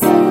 Yes.